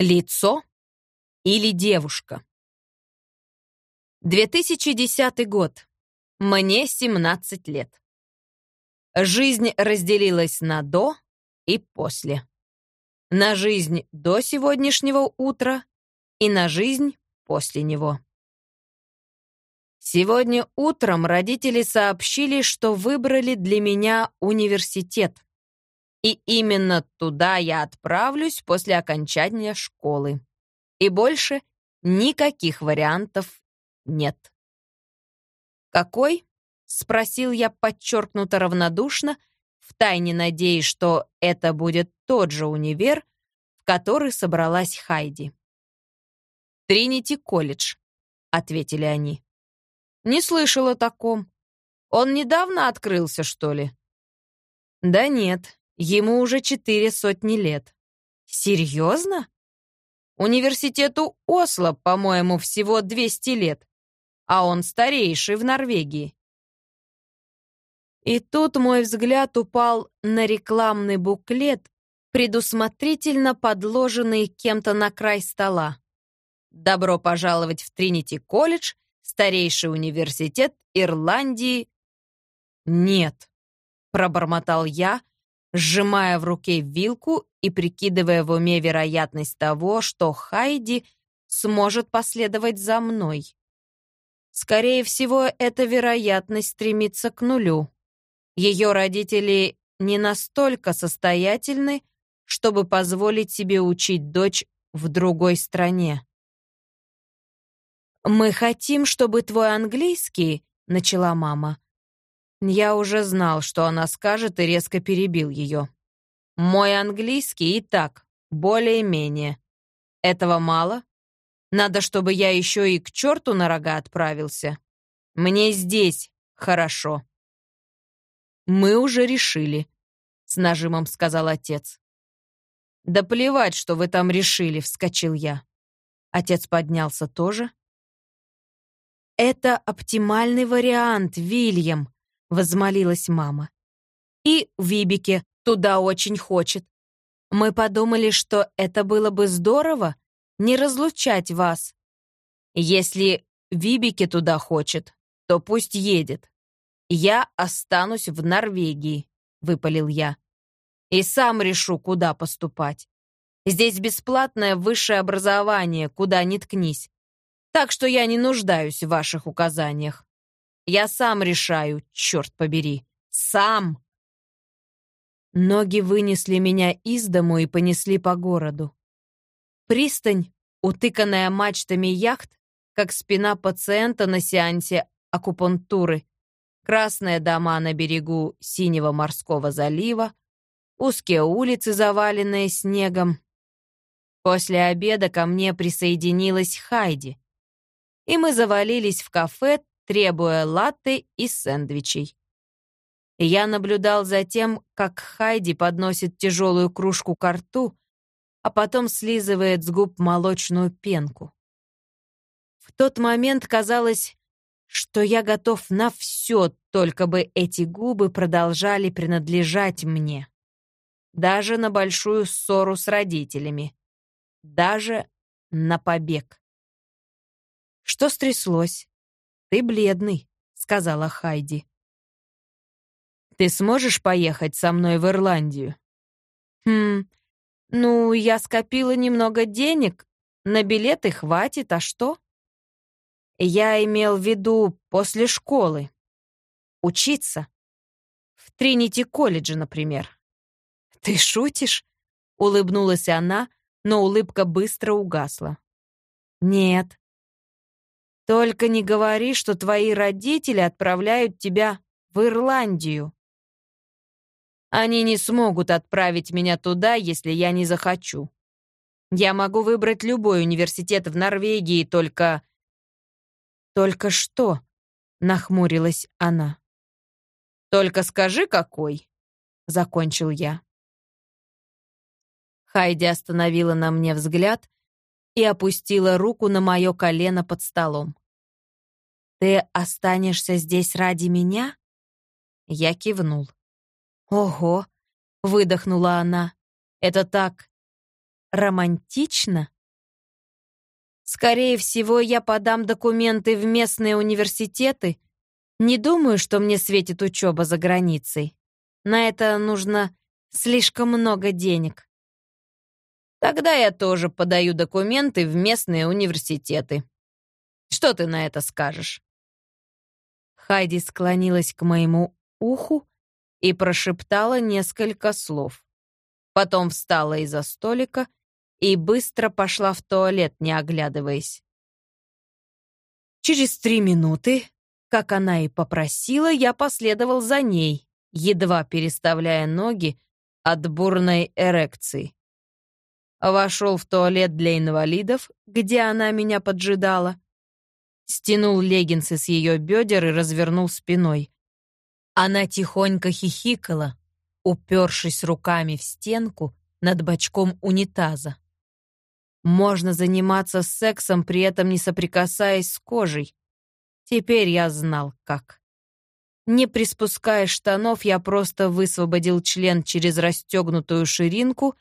Лицо или девушка? 2010 год. Мне 17 лет. Жизнь разделилась на «до» и «после». На жизнь до сегодняшнего утра и на жизнь после него. Сегодня утром родители сообщили, что выбрали для меня университет. И именно туда я отправлюсь после окончания школы. И больше никаких вариантов нет. «Какой?» — спросил я подчеркнуто равнодушно, втайне надеясь, что это будет тот же универ, в который собралась Хайди. «Тринити колледж», — ответили они. «Не слышала о таком. Он недавно открылся, что ли?» «Да нет, Ему уже четыре сотни лет. Серьезно? Университету Осло, по-моему, всего 200 лет, а он старейший в Норвегии. И тут мой взгляд упал на рекламный буклет, предусмотрительно подложенный кем-то на край стола. «Добро пожаловать в Тринити-колледж, старейший университет Ирландии». «Нет», — пробормотал я, сжимая в руке вилку и прикидывая в уме вероятность того, что Хайди сможет последовать за мной. Скорее всего, эта вероятность стремится к нулю. Ее родители не настолько состоятельны, чтобы позволить себе учить дочь в другой стране. «Мы хотим, чтобы твой английский», — начала мама, я уже знал, что она скажет, и резко перебил ее. Мой английский и так, более-менее. Этого мало? Надо, чтобы я еще и к черту на рога отправился. Мне здесь хорошо. Мы уже решили, с нажимом сказал отец. Да плевать, что вы там решили, вскочил я. Отец поднялся тоже. Это оптимальный вариант, Вильям, — возмолилась мама. «И Вибике туда очень хочет. Мы подумали, что это было бы здорово, не разлучать вас. Если Вибике туда хочет, то пусть едет. Я останусь в Норвегии», — выпалил я. «И сам решу, куда поступать. Здесь бесплатное высшее образование, куда ни ткнись. Так что я не нуждаюсь в ваших указаниях. Я сам решаю, черт побери. Сам!» Ноги вынесли меня из дому и понесли по городу. Пристань, утыканная мачтами яхт, как спина пациента на сеансе акупунктуры, красные дома на берегу синего морского залива, узкие улицы, заваленные снегом. После обеда ко мне присоединилась Хайди, и мы завалились в кафе требуя латте и сэндвичей. Я наблюдал за тем, как Хайди подносит тяжелую кружку к рту, а потом слизывает с губ молочную пенку. В тот момент казалось, что я готов на все, только бы эти губы продолжали принадлежать мне. Даже на большую ссору с родителями. Даже на побег. Что стряслось? «Ты бледный», — сказала Хайди. «Ты сможешь поехать со мной в Ирландию?» «Хм, ну, я скопила немного денег. На билеты хватит, а что?» «Я имел в виду после школы. Учиться. В Тринити-колледже, например». «Ты шутишь?» — улыбнулась она, но улыбка быстро угасла. «Нет, только не говори, что твои родители отправляют тебя в Ирландию. Они не смогут отправить меня туда, если я не захочу. Я могу выбрать любой университет в Норвегии, только... Только что? Нахмурилась она. Только скажи, какой? Закончил я. Хайди остановила на мне взгляд и опустила руку на мое колено под столом. «Ты останешься здесь ради меня?» Я кивнул. «Ого!» — выдохнула она. «Это так романтично? Скорее всего, я подам документы в местные университеты. Не думаю, что мне светит учеба за границей. На это нужно слишком много денег. Тогда я тоже подаю документы в местные университеты. Что ты на это скажешь? Хайди склонилась к моему уху и прошептала несколько слов. Потом встала из-за столика и быстро пошла в туалет, не оглядываясь. Через три минуты, как она и попросила, я последовал за ней, едва переставляя ноги от бурной эрекции. Вошел в туалет для инвалидов, где она меня поджидала, стянул леггинсы с ее бедер и развернул спиной. Она тихонько хихикала, упершись руками в стенку над бачком унитаза. Можно заниматься сексом, при этом не соприкасаясь с кожей. Теперь я знал, как. Не приспуская штанов, я просто высвободил член через расстегнутую ширинку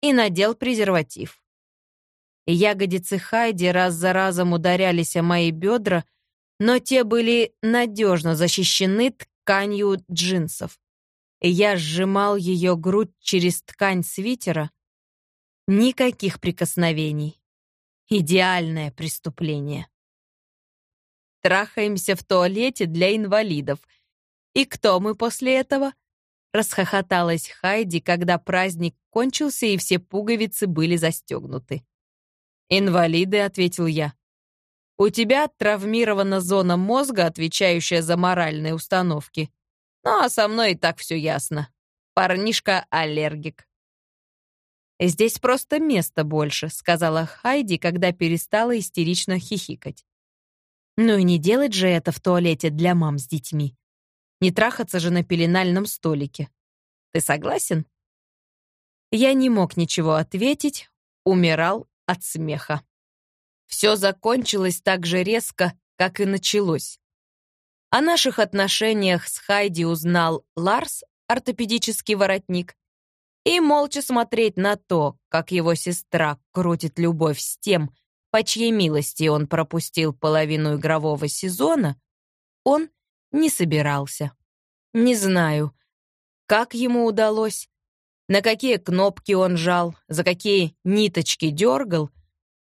и надел презерватив. Ягодицы Хайди раз за разом ударялись о мои бедра, но те были надежно защищены тканью джинсов. Я сжимал ее грудь через ткань свитера, Никаких прикосновений. Идеальное преступление. Трахаемся в туалете для инвалидов. И кто мы после этого? Расхохоталась Хайди, когда праздник кончился и все пуговицы были застегнуты. «Инвалиды», — ответил я. «У тебя травмирована зона мозга, отвечающая за моральные установки. Ну, а со мной и так все ясно. Парнишка аллергик». «Здесь просто места больше», — сказала Хайди, когда перестала истерично хихикать. «Ну и не делать же это в туалете для мам с детьми. Не трахаться же на пеленальном столике. Ты согласен?» Я не мог ничего ответить, умирал от смеха. Все закончилось так же резко, как и началось. О наших отношениях с Хайди узнал Ларс, ортопедический воротник, и молча смотреть на то, как его сестра крутит любовь с тем, по чьей милости он пропустил половину игрового сезона, он не собирался. Не знаю, как ему удалось, на какие кнопки он жал, за какие ниточки дергал,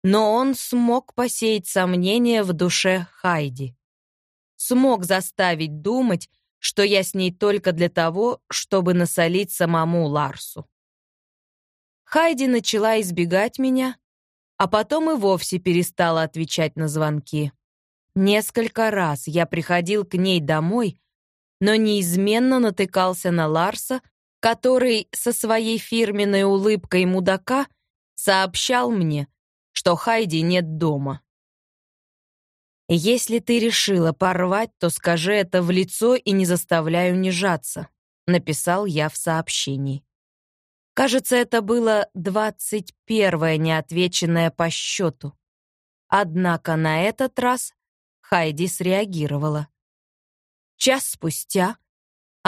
но он смог посеять сомнения в душе Хайди. Смог заставить думать, что я с ней только для того, чтобы насолить самому Ларсу. Хайди начала избегать меня, а потом и вовсе перестала отвечать на звонки. Несколько раз я приходил к ней домой, но неизменно натыкался на Ларса, который со своей фирменной улыбкой мудака сообщал мне, что Хайди нет дома. «Если ты решила порвать, то скажи это в лицо и не заставляй унижаться», написал я в сообщении. Кажется, это было двадцать первое неотвеченное по счету. Однако на этот раз Хайди среагировала. Час спустя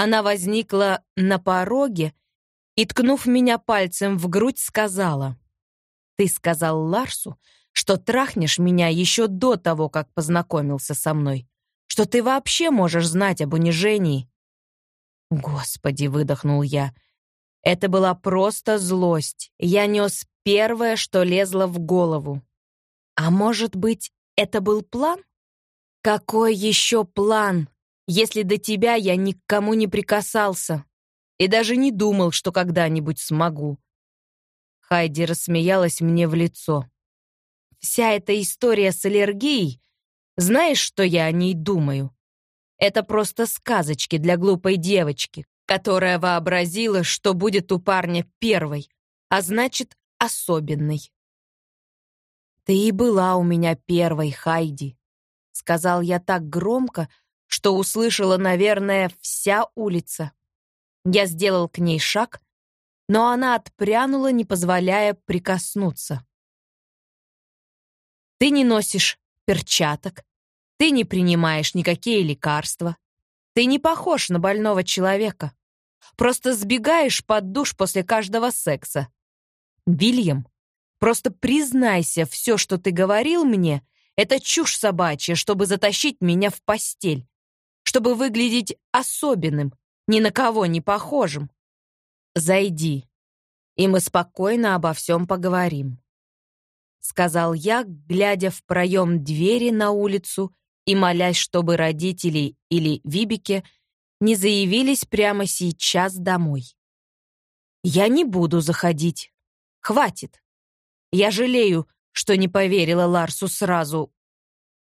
она возникла на пороге и, ткнув меня пальцем в грудь, сказала, «Ты сказал Ларсу, что трахнешь меня еще до того, как познакомился со мной, что ты вообще можешь знать об унижении». «Господи!» — выдохнул я. Это была просто злость. Я нес первое, что лезло в голову. А может быть, это был план? Какой еще план, если до тебя я никому не прикасался и даже не думал, что когда-нибудь смогу? Хайди рассмеялась мне в лицо. Вся эта история с аллергией, знаешь, что я о ней думаю? Это просто сказочки для глупой девочки, которая вообразила, что будет у парня первой, а значит, особенной. «Ты и была у меня первой, Хайди», — сказал я так громко, что услышала, наверное, вся улица. Я сделал к ней шаг, но она отпрянула, не позволяя прикоснуться. Ты не носишь перчаток, ты не принимаешь никакие лекарства, ты не похож на больного человека. Просто сбегаешь под душ после каждого секса. Вильям, Просто признайся, все, что ты говорил мне, это чушь собачья, чтобы затащить меня в постель, чтобы выглядеть особенным, ни на кого не похожим. Зайди, и мы спокойно обо всем поговорим. Сказал я, глядя в проем двери на улицу и молясь, чтобы родители или Вибике не заявились прямо сейчас домой. Я не буду заходить. Хватит. Я жалею, что не поверила Ларсу сразу.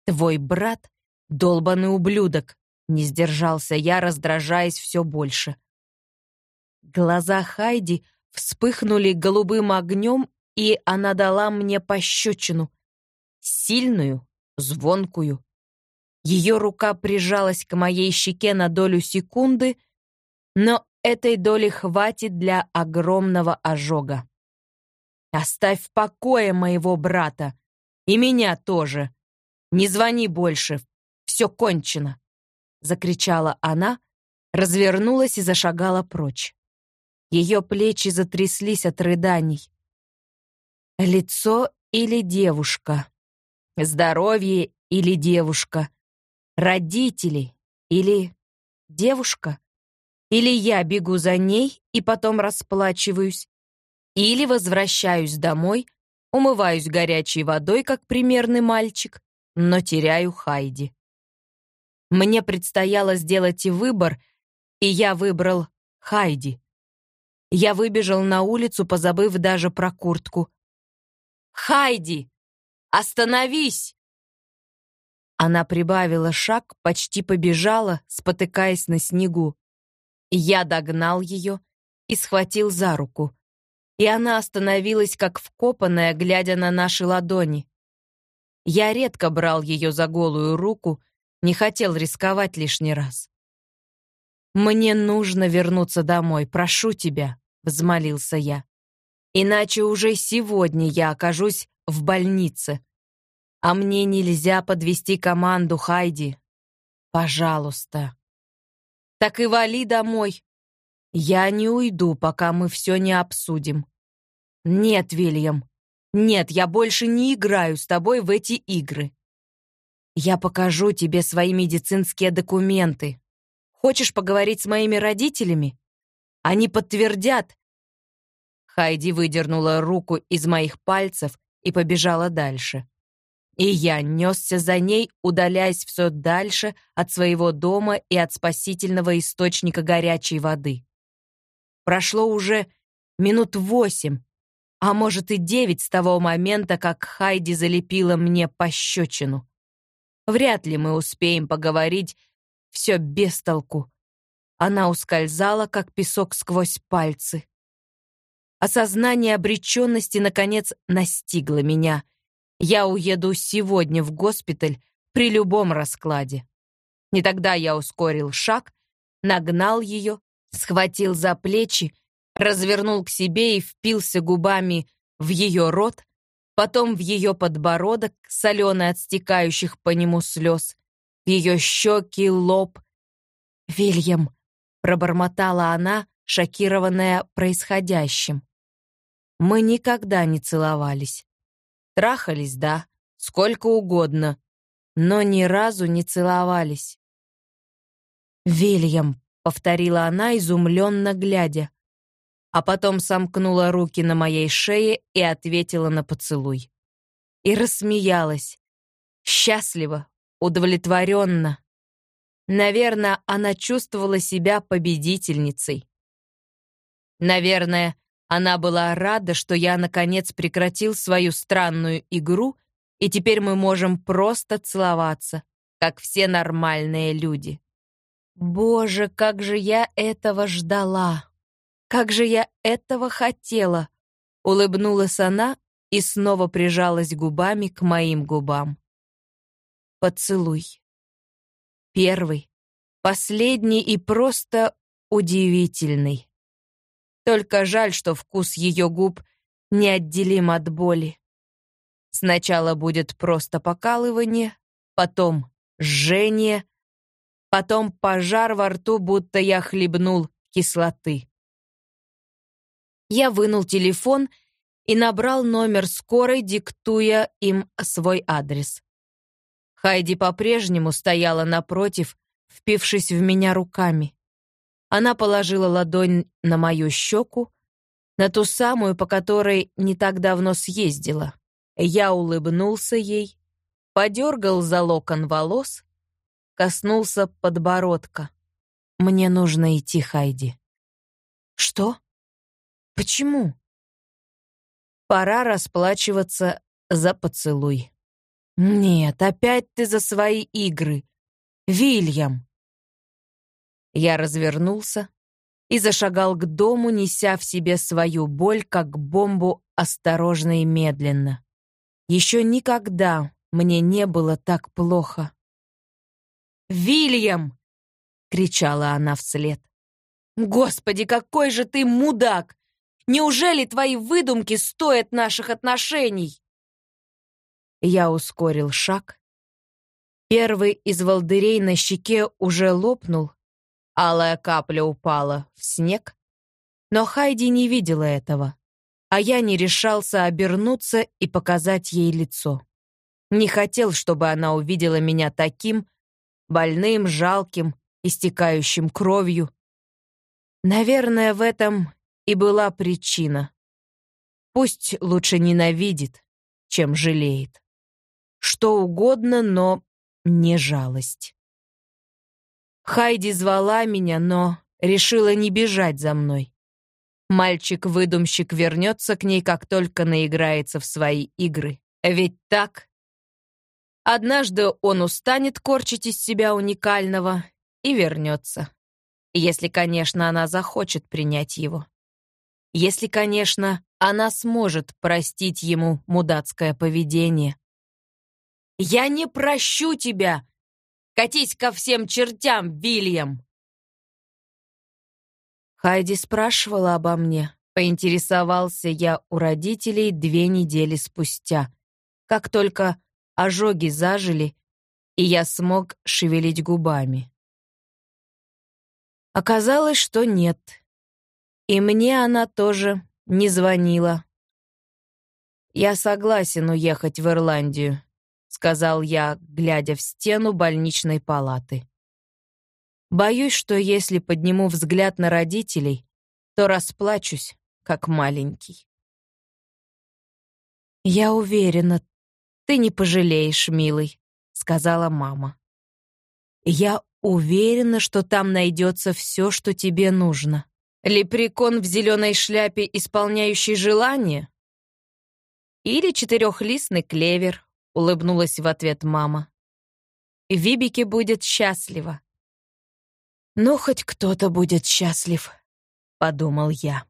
Твой брат — долбанный ублюдок, не сдержался я, раздражаясь все больше. Глаза Хайди вспыхнули голубым огнем, и она дала мне пощечину. Сильную, звонкую. Ее рука прижалась к моей щеке на долю секунды, но этой доли хватит для огромного ожога. Оставь в покое моего брата. И меня тоже. Не звони больше. Все кончено. Закричала она, развернулась и зашагала прочь. Ее плечи затряслись от рыданий. Лицо или девушка? Здоровье или девушка? Родители или девушка? Или я бегу за ней и потом расплачиваюсь, или возвращаюсь домой, умываюсь горячей водой, как примерный мальчик, но теряю Хайди. Мне предстояло сделать и выбор, и я выбрал Хайди. Я выбежал на улицу, позабыв даже про куртку. «Хайди! Остановись!» Она прибавила шаг, почти побежала, спотыкаясь на снегу. Я догнал ее и схватил за руку и она остановилась как вкопанная, глядя на наши ладони. Я редко брал ее за голую руку, не хотел рисковать лишний раз. «Мне нужно вернуться домой, прошу тебя», — взмолился я. «Иначе уже сегодня я окажусь в больнице. А мне нельзя подвести команду, Хайди. Пожалуйста». «Так и вали домой. Я не уйду, пока мы все не обсудим. «Нет, Вильям. Нет, я больше не играю с тобой в эти игры. Я покажу тебе свои медицинские документы. Хочешь поговорить с моими родителями? Они подтвердят». Хайди выдернула руку из моих пальцев и побежала дальше. И я несся за ней, удаляясь все дальше от своего дома и от спасительного источника горячей воды. Прошло уже минут восемь, а может и девять с того момента, как Хайди залепила мне пощечину. Вряд ли мы успеем поговорить, все без толку. Она ускользала, как песок сквозь пальцы. Осознание обреченности, наконец, настигло меня. Я уеду сегодня в госпиталь при любом раскладе. Не тогда я ускорил шаг, нагнал ее, схватил за плечи развернул к себе и впился губами в ее рот, потом в ее подбородок, соленый от стекающих по нему слез, в ее щеки, лоб. «Вильям», — пробормотала она, шокированная происходящим. Мы никогда не целовались. Трахались, да, сколько угодно, но ни разу не целовались. «Вильям», — повторила она, изумленно глядя а потом сомкнула руки на моей шее и ответила на поцелуй. И рассмеялась. Счастливо, удовлетворенно. Наверное, она чувствовала себя победительницей. Наверное, она была рада, что я, наконец, прекратил свою странную игру, и теперь мы можем просто целоваться, как все нормальные люди. Боже, как же я этого ждала! Как же я этого хотела!» Улыбнулась она и снова прижалась губами к моим губам. Поцелуй. Первый, последний и просто удивительный. Только жаль, что вкус ее губ неотделим от боли. Сначала будет просто покалывание, потом жжение, потом пожар во рту, будто я хлебнул кислоты. Я вынул телефон и набрал номер скорой, диктуя им свой адрес. Хайди по-прежнему стояла напротив, впившись в меня руками. Она положила ладонь на мою щеку, на ту самую, по которой не так давно съездила. Я улыбнулся ей, подергал за локон волос, коснулся подбородка. «Мне нужно идти, Хайди». «Что? Почему?» «Пора расплачиваться за поцелуй». «Нет, опять ты за свои игры. Вильям!» Я развернулся и зашагал к дому, неся в себе свою боль, как бомбу, осторожно и медленно. Еще никогда мне не было так плохо. «Вильям!» — кричала она вслед. «Господи, какой же ты мудак! Неужели твои выдумки стоят наших отношений?» Я ускорил шаг. Первый из волдырей на щеке уже лопнул, алая капля упала в снег, но Хайди не видела этого, а я не решался обернуться и показать ей лицо. Не хотел, чтобы она увидела меня таким, больным, жалким, истекающим кровью. Наверное, в этом и была причина. Пусть лучше ненавидит, чем жалеет. Что угодно, но не жалость. Хайди звала меня, но решила не бежать за мной. Мальчик-выдумщик вернется к ней, как только наиграется в свои игры. Ведь так? Однажды он устанет корчить из себя уникального и вернется. Если, конечно, она захочет принять его. Если, конечно, она сможет простить ему мудацкое поведение. «Я не прощу тебя! Катись ко всем чертям, Вильям!» Хайди спрашивала обо мне. Поинтересовался я у родителей две недели спустя, как только ожоги зажили, и я смог шевелить губами. Оказалось, что нет. И мне она тоже не звонила. «Я согласен уехать в Ирландию», — сказал я, глядя в стену больничной палаты. «Боюсь, что если подниму взгляд на родителей, то расплачусь, как маленький». «Я уверена, «Ты не пожалеешь, милый», — сказала мама. «Я уверена, что там найдется все, что тебе нужно. Лепрекон в зеленой шляпе, исполняющий желание? Или четырехлистный клевер», — улыбнулась в ответ мама. «Вибике будет счастлива». «Ну, хоть кто-то будет счастлив», — подумал я.